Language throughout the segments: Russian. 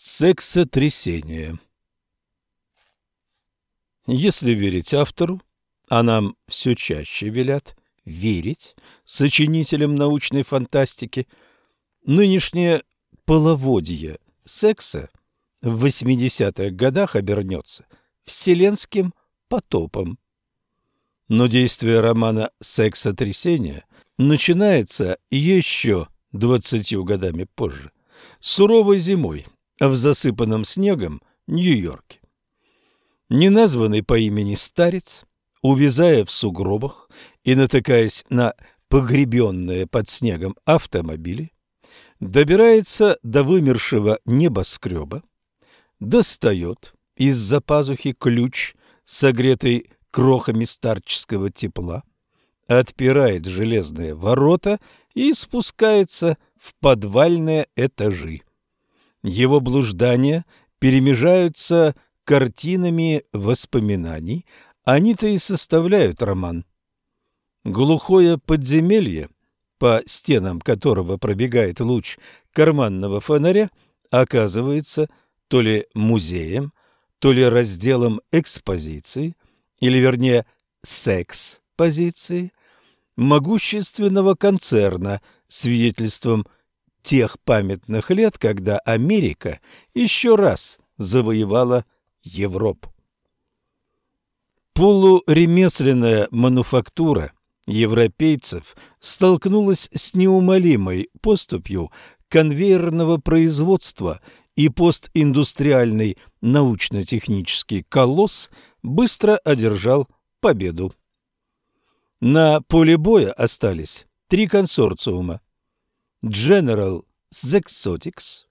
Сексотрясение Если верить автору, а нам все чаще велят верить сочинителям научной фантастики, нынешнее половодье секса в 80-х годах обернется вселенским потопом. Но действие романа «Сексотрясение» начинается еще двадцатью годами позже, суровой зимой – в засыпанном снегом Нью-Йорке. Неназванный по имени старец, увязая в сугробах и натыкаясь на погребенные под снегом автомобили, добирается до вымершего небоскреба, достает из-за пазухи ключ, согретый крохами старческого тепла, отпирает железные ворота и спускается в подвальные этажи. Его блуждания перемежаются картинами воспоминаний, они-то и составляют роман. Глухое подземелье, по стенам которого пробегает луч карманного фонаря, оказывается то ли музеем, то ли разделом экспозиции, или вернее секс-позиции, могущественного концерна, свидетельством тех памятных лет, когда Америка еще раз завоевала Европу. Полуремесленная мануфактура европейцев столкнулась с неумолимой поступью конвейерного производства, и постиндустриальный научно-технический колосс быстро одержал победу. На поле боя остались три консорциума General Zexotics,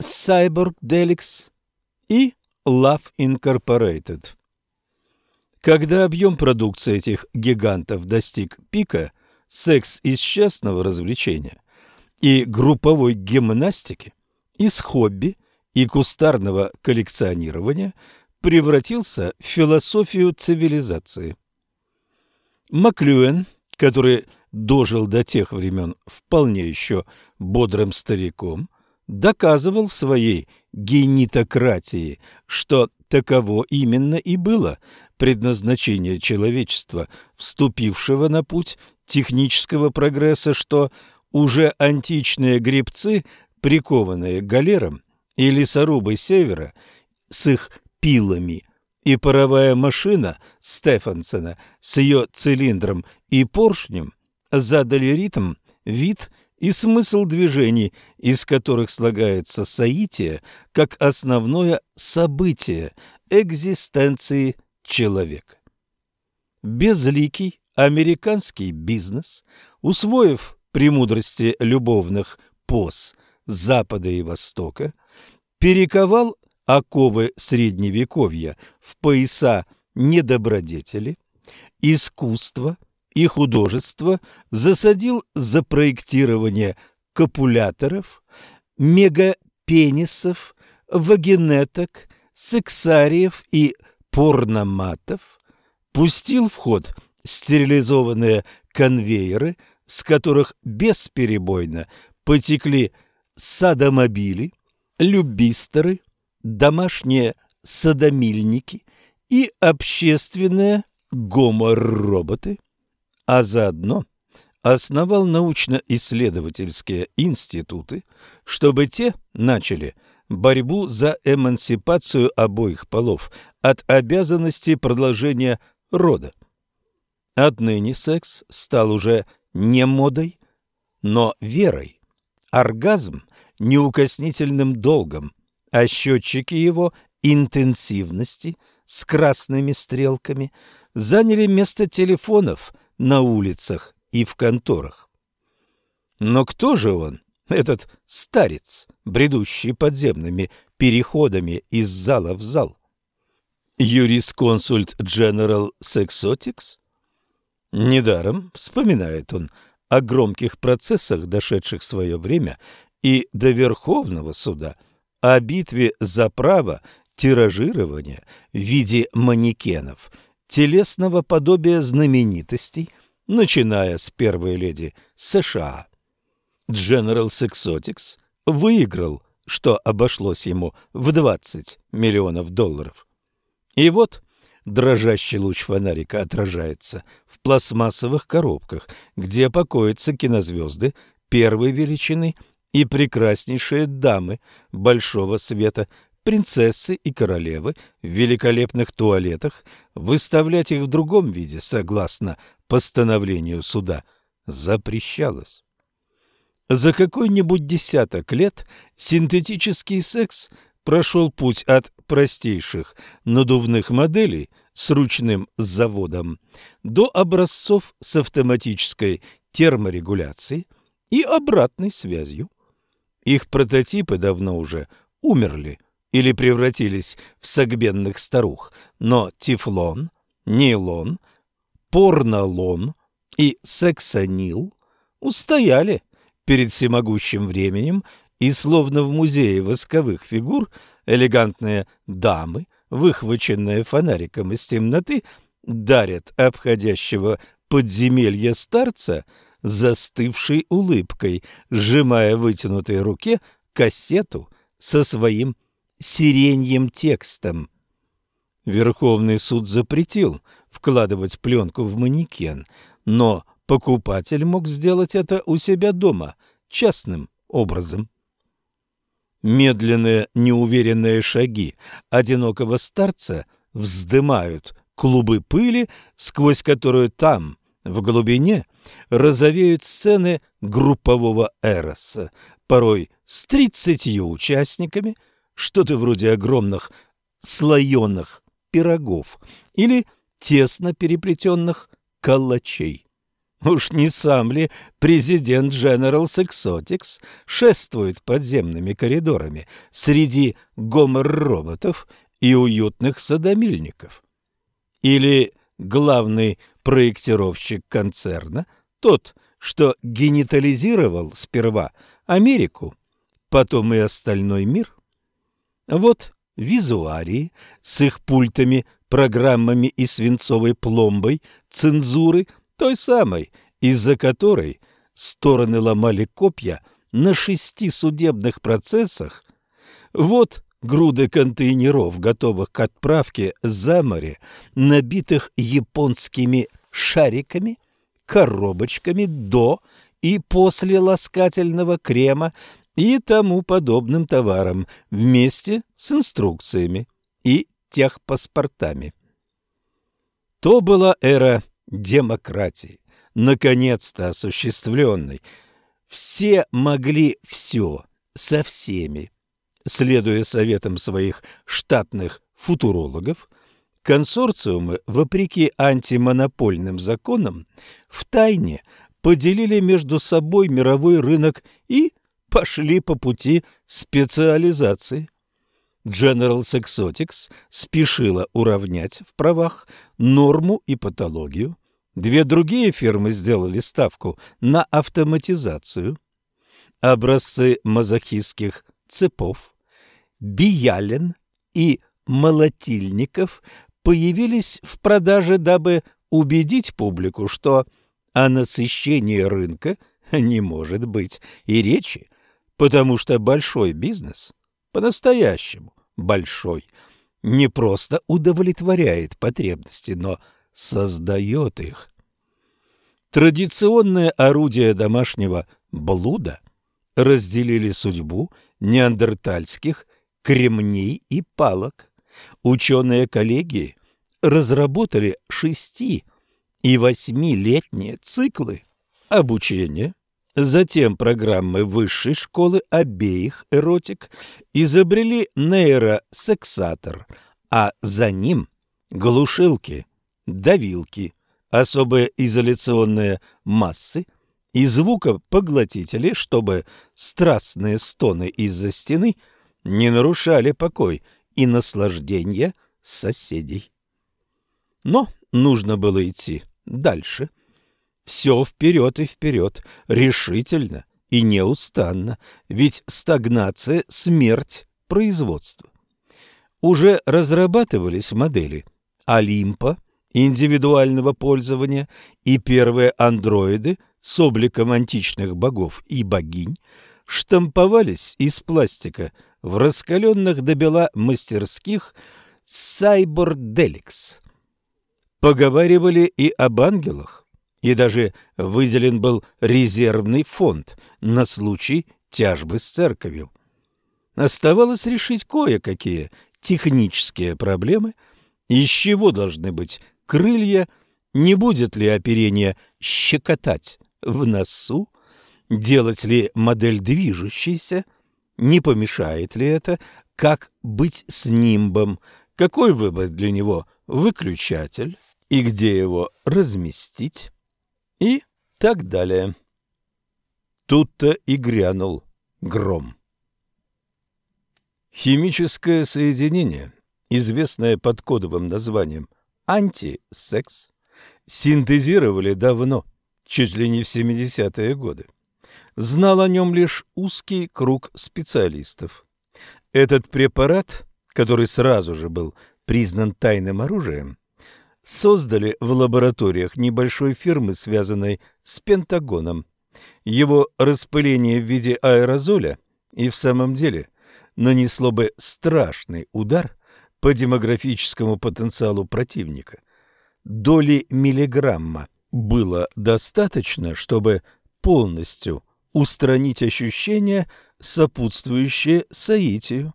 Cyborg Delix и Love Incorporated. Когда объем продукции этих гигантов достиг пика, секс из частного развлечения и групповой гимнастики, из хобби и кустарного коллекционирования превратился в философию цивилизации. Маклюэн, который дожил до тех времен вполне еще бодрым стариком, доказывал в своей генитократии, что таково именно и было предназначение человечества, вступившего на путь технического прогресса, что уже античные гребцы, прикованные галером и лесорубы севера с их пилами, и паровая машина Стефансена с ее цилиндром и поршнем задали ритм, вид и смысл движений, из которых слагается соитие как основное событие экзистенции человека. Безликий американский бизнес, усвоив премудрости любовных поз Запада и Востока, перековал оковы Средневековья в пояса недобродетели, искусства – и художество засадил за проектирование копуляторов, мегапенисов, вагинеток, сексариев и порноматов, пустил в ход стерилизованные конвейеры, с которых бесперебойно потекли садомобили, любистеры, домашние садомильники и общественные гомороботы а заодно основал научно-исследовательские институты, чтобы те начали борьбу за эмансипацию обоих полов от обязанности продолжения рода. Отныне секс стал уже не модой, но верой, оргазм – неукоснительным долгом, а счетчики его интенсивности с красными стрелками заняли место телефонов – на улицах и в конторах. Но кто же он, этот старец, бредущий подземными переходами из зала в зал? Юрисконсульт General Sexotics? Недаром вспоминает он о громких процессах, дошедших в свое время, и до Верховного суда, о битве за право тиражирования в виде манекенов – телесного подобия знаменитостей, начиная с первой леди США. General Sexotics выиграл что обошлось ему в 20 миллионов долларов. И вот дрожащий луч фонарика отражается в пластмассовых коробках, где покоятся кинозвезды первой величины и прекраснейшие дамы большого света, принцессы и королевы в великолепных туалетах, выставлять их в другом виде, согласно постановлению суда, запрещалось. За какой-нибудь десяток лет синтетический секс прошел путь от простейших надувных моделей с ручным заводом до образцов с автоматической терморегуляцией и обратной связью. Их прототипы давно уже умерли или превратились в согбенных старух, но тефлон, нейлон, порнолон и сексонил устояли перед всемогущим временем, и словно в музее восковых фигур элегантные дамы, выхваченные фонариком из темноты, дарят обходящего подземелья старца застывшей улыбкой, сжимая в вытянутой руке кассету со своим сиреньем текстом. Верховный суд запретил вкладывать пленку в манекен, но покупатель мог сделать это у себя дома частным образом. Медленные, неуверенные шаги одинокого старца вздымают клубы пыли, сквозь которую там, в глубине, розовеют сцены группового эроса, порой с тридцатью участниками, что-то вроде огромных слоеных пирогов или тесно переплетенных калачей. Уж не сам ли президент General Exotics шествует подземными коридорами среди гомор-роботов и уютных садомильников? Или главный проектировщик концерна, тот, что генитализировал сперва Америку, потом и остальной мир? Вот визуарии с их пультами, программами и свинцовой пломбой цензуры – той самой, из-за которой стороны ломали копья на шести судебных процессах, вот груды контейнеров, готовых к отправке за море, набитых японскими шариками, коробочками до и после ласкательного крема и тому подобным товаром вместе с инструкциями и техпаспортами. То была эра демократии, наконец-то осуществленной. Все могли все со всеми. Следуя советам своих штатных футурологов, консорциумы, вопреки антимонопольным законам, втайне поделили между собой мировой рынок и пошли по пути специализации. General Exotics спешила уравнять в правах норму и патологию. Две другие фирмы сделали ставку на автоматизацию. Образцы мазохистских цепов, биялен и молотильников появились в продаже, дабы убедить публику, что о насыщении рынка не может быть и речи, потому что большой бизнес по-настоящему большой, не просто удовлетворяет потребности, но создает их. Традиционные орудия домашнего блуда разделили судьбу неандертальских кремней и палок. Ученые коллегии разработали шести- и восьмилетние циклы обучения Затем программы высшей школы обеих эротик изобрели нейросексатор, а за ним глушилки, давилки, особые изоляционные массы и звукопоглотители, чтобы страстные стоны из-за стены не нарушали покой и наслаждение соседей. Но нужно было идти дальше – все вперед и вперед, решительно и неустанно, ведь стагнация – смерть производства. Уже разрабатывались модели Олимпа, индивидуального пользования и первые андроиды с обликом античных богов и богинь, штамповались из пластика в раскаленных до бела мастерских Сайборделикс. Поговаривали и об ангелах, и даже выделен был резервный фонд на случай тяжбы с церковью. Оставалось решить кое-какие технические проблемы, из чего должны быть крылья, не будет ли оперение щекотать в носу, делать ли модель движущейся, не помешает ли это, как быть с нимбом, какой выбрать для него выключатель и где его разместить и так далее. Тут-то и грянул гром. Химическое соединение, известное под кодовым названием антисекс, синтезировали давно, чуть ли не в 70-е годы. Знал о нем лишь узкий круг специалистов. Этот препарат, который сразу же был признан тайным оружием, создали в лабораториях небольшой фирмы, связанной с Пентагоном. Его распыление в виде аэрозоля и в самом деле нанесло бы страшный удар по демографическому потенциалу противника. Доли миллиграмма было достаточно, чтобы полностью устранить ощущения, сопутствующие соитию.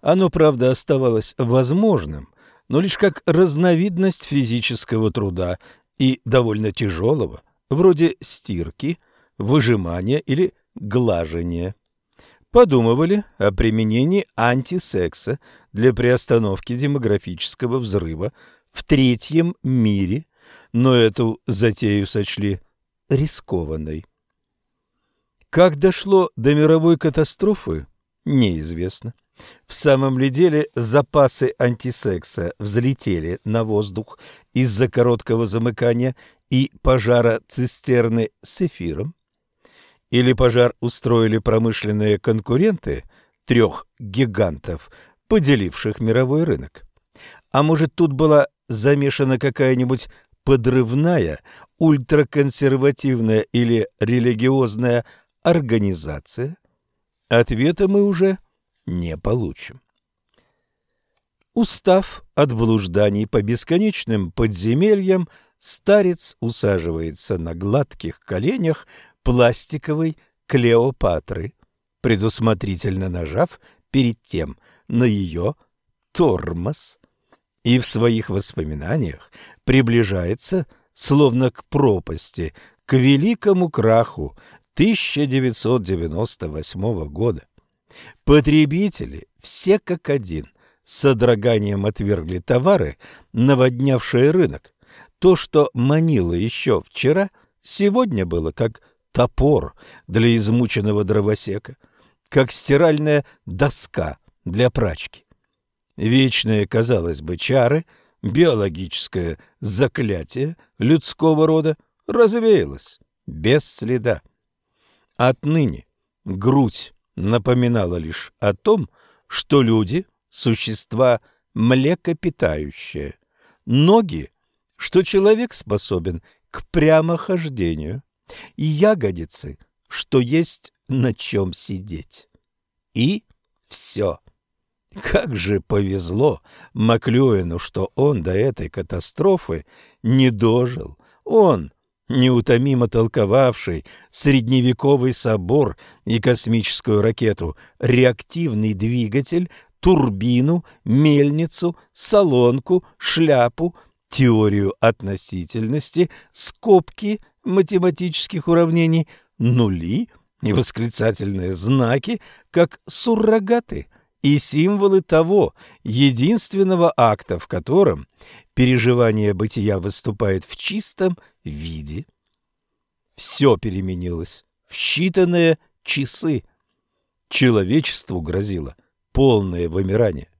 Оно, правда, оставалось возможным, но лишь как разновидность физического труда и довольно тяжелого, вроде стирки, выжимания или глажения. Подумывали о применении антисекса для приостановки демографического взрыва в третьем мире, но эту затею сочли рискованной. Как дошло до мировой катастрофы, неизвестно. В самом ли деле запасы антисекса взлетели на воздух из-за короткого замыкания и пожара цистерны с эфиром? Или пожар устроили промышленные конкуренты трех гигантов, поделивших мировой рынок? А может, тут была замешана какая-нибудь подрывная, ультраконсервативная или религиозная организация? Ответа мы уже не получим. Устав от блужданий по бесконечным подземельям, старец усаживается на гладких коленях пластиковой Клеопатры, предусмотрительно нажав перед тем на ее тормоз, и в своих воспоминаниях приближается, словно к пропасти, к великому краху 1998 года. Потребители, все как один, с содроганием отвергли товары, наводнявшие рынок. То, что манило еще вчера, сегодня было как топор для измученного дровосека, как стиральная доска для прачки. Вечные, казалось бы, чары, биологическое заклятие людского рода развеялось без следа. Отныне грудь напоминала лишь о том, что люди – существа млекопитающие, ноги, что человек способен к прямохождению, и ягодицы, что есть на чем сидеть. И все. Как же повезло Маклюэну, что он до этой катастрофы не дожил. Он неутомимо толковавший средневековый собор и космическую ракету, реактивный двигатель, турбину, мельницу, солонку, шляпу, теорию относительности, скобки математических уравнений, нули и восклицательные знаки, как суррогаты и символы того единственного акта, в котором переживание бытия выступает в чистом виде. Все переменилось в считанные часы. Человечеству грозило полное вымирание.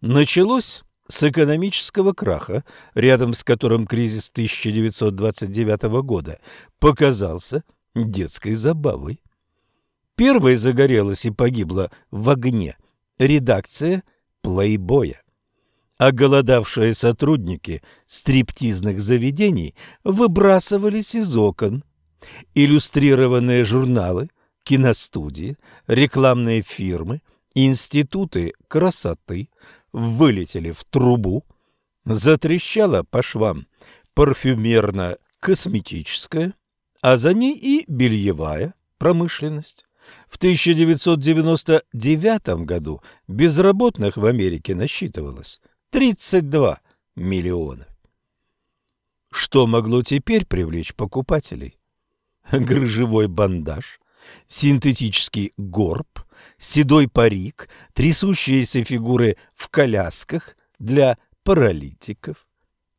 Началось с экономического краха, рядом с которым кризис 1929 года показался детской забавой. Первой загорелась и погибла в огне редакция «Плейбоя» оголодавшие сотрудники стриптизных заведений выбрасывались из окон. Иллюстрированные журналы, киностудии, рекламные фирмы, институты красоты вылетели в трубу, затрещала по швам парфюмерно-косметическая, а за ней и бельевая промышленность. В 1999 году безработных в Америке насчитывалось 32 миллиона. Что могло теперь привлечь покупателей? Грыжевой бандаж, синтетический горб, седой парик, трясущиеся фигуры в колясках для паралитиков.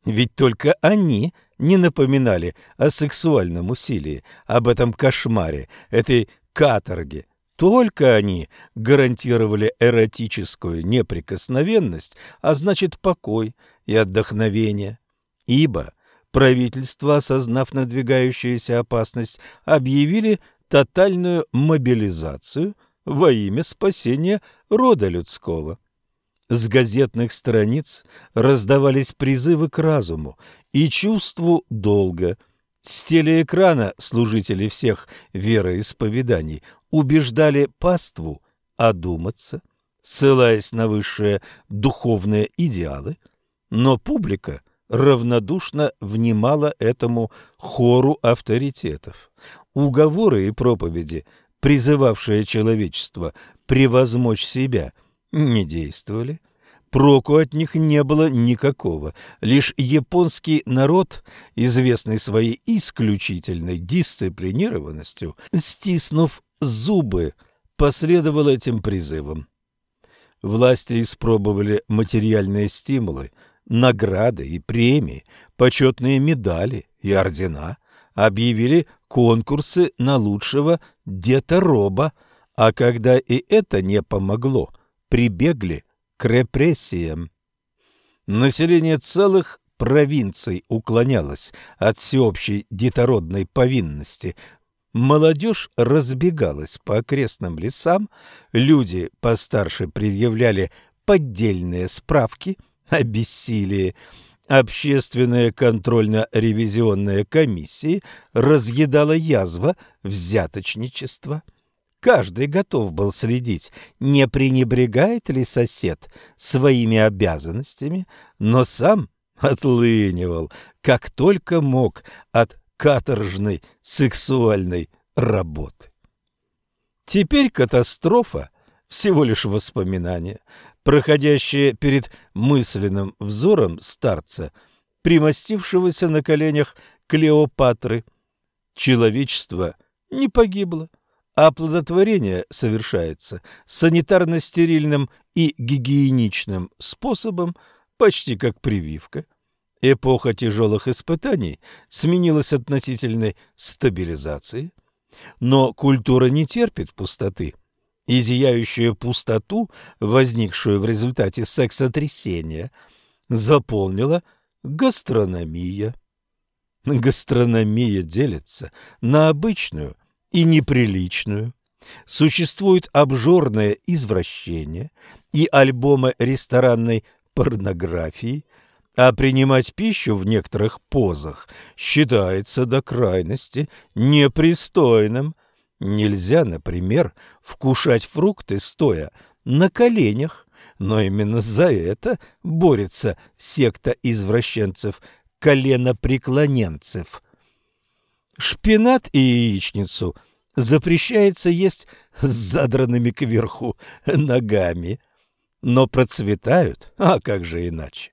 Ведь только они не напоминали о сексуальном усилии, об этом кошмаре, этой каторге. Только они гарантировали эротическую неприкосновенность, а значит покой и отдохновение. Ибо правительство, осознав надвигающуюся опасность, объявили тотальную мобилизацию во имя спасения рода людского. С газетных страниц раздавались призывы к разуму и чувству долга. С телеэкрана служители всех вероисповеданий убеждали паству одуматься, ссылаясь на высшие духовные идеалы, но публика равнодушно внимала этому хору авторитетов. Уговоры и проповеди, призывавшие человечество превозмочь себя, не действовали. Проку от них не было никакого. Лишь японский народ, известный своей исключительной дисциплинированностью, стиснув зубы, последовал этим призывам. Власти испробовали материальные стимулы – награды и премии, почетные медали и ордена, объявили конкурсы на лучшего детороба, а когда и это не помогло, прибегли к репрессиям. Население целых провинций уклонялось от всеобщей детородной повинности. Молодежь разбегалась по окрестным лесам, люди постарше предъявляли поддельные справки – о бессилии. Общественная контрольно-ревизионная комиссия разъедала язва взяточничества. Каждый готов был следить, не пренебрегает ли сосед своими обязанностями, но сам отлынивал, как только мог, от каторжной сексуальной работы. Теперь катастрофа всего лишь воспоминание, проходящее перед мысленным взором старца, примостившегося на коленях Клеопатры. Человечество не погибло, оплодотворение совершается санитарно-стерильным и гигиеничным способом, почти как прививка. Эпоха тяжелых испытаний сменилась относительной стабилизацией, но культура не терпит пустоты – и зияющую пустоту, возникшую в результате сексотрясения, заполнила гастрономия. Гастрономия делится на обычную и неприличную. Существует обжорное извращение и альбомы ресторанной порнографии, а принимать пищу в некоторых позах считается до крайности непристойным – Нельзя, например, вкушать фрукты стоя на коленях, но именно за это борется секта извращенцев коленопреклоненцев. Шпинат и яичницу запрещается есть с задранными кверху ногами, но процветают, а как же иначе,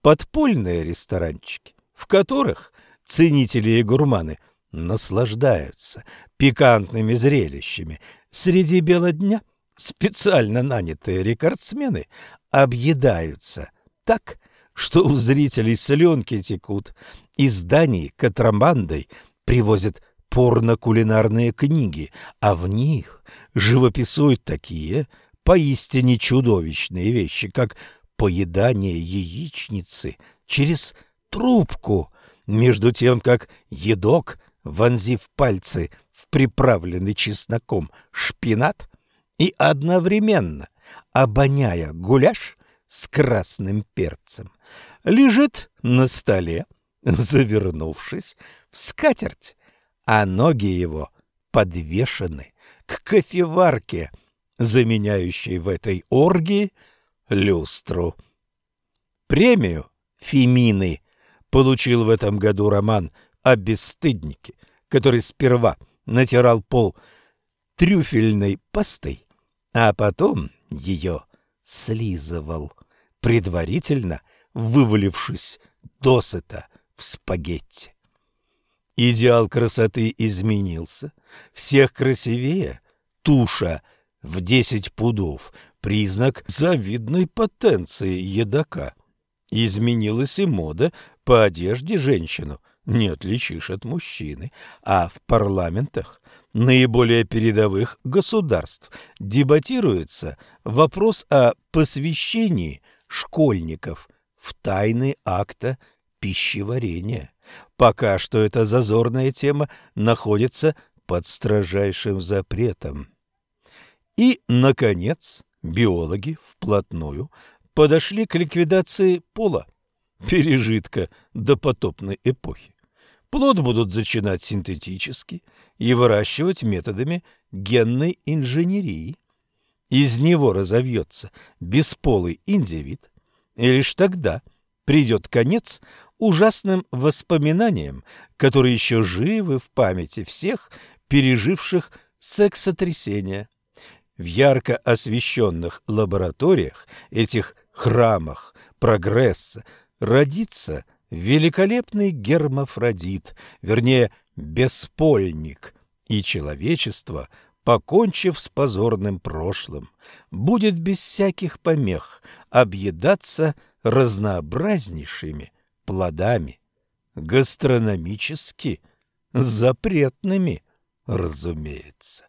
подпольные ресторанчики, в которых ценители и гурманы – наслаждаются пикантными зрелищами. Среди бела дня специально нанятые рекордсмены объедаются так, что у зрителей соленки текут. Из Дании контрабандой привозят порно-кулинарные книги, а в них живописуют такие поистине чудовищные вещи, как поедание яичницы через трубку, между тем как едок вонзив пальцы в приправленный чесноком шпинат и одновременно обоняя гуляш с красным перцем, лежит на столе, завернувшись в скатерть, а ноги его подвешены к кофеварке, заменяющей в этой оргии люстру. Премию «Фемины» получил в этом году роман о бесстыднике, который сперва натирал пол трюфельной пастой, а потом ее слизывал, предварительно вывалившись досыта в спагетти. Идеал красоты изменился. Всех красивее туша в десять пудов, признак завидной потенции едока. Изменилась и мода по одежде женщину не отличишь от мужчины, а в парламентах наиболее передовых государств дебатируется вопрос о посвящении школьников в тайны акта пищеварения. Пока что эта зазорная тема находится под строжайшим запретом. И, наконец, биологи вплотную подошли к ликвидации пола, пережитка допотопной эпохи. Плод будут зачинать синтетически и выращивать методами генной инженерии. Из него разовьется бесполый индивид, и лишь тогда придет конец ужасным воспоминаниям, которые еще живы в памяти всех переживших сексотрясения. В ярко освещенных лабораториях, этих храмах прогресса, родится великолепный гермафродит, вернее, беспольник, и человечество, покончив с позорным прошлым, будет без всяких помех объедаться разнообразнейшими плодами, гастрономически запретными, разумеется.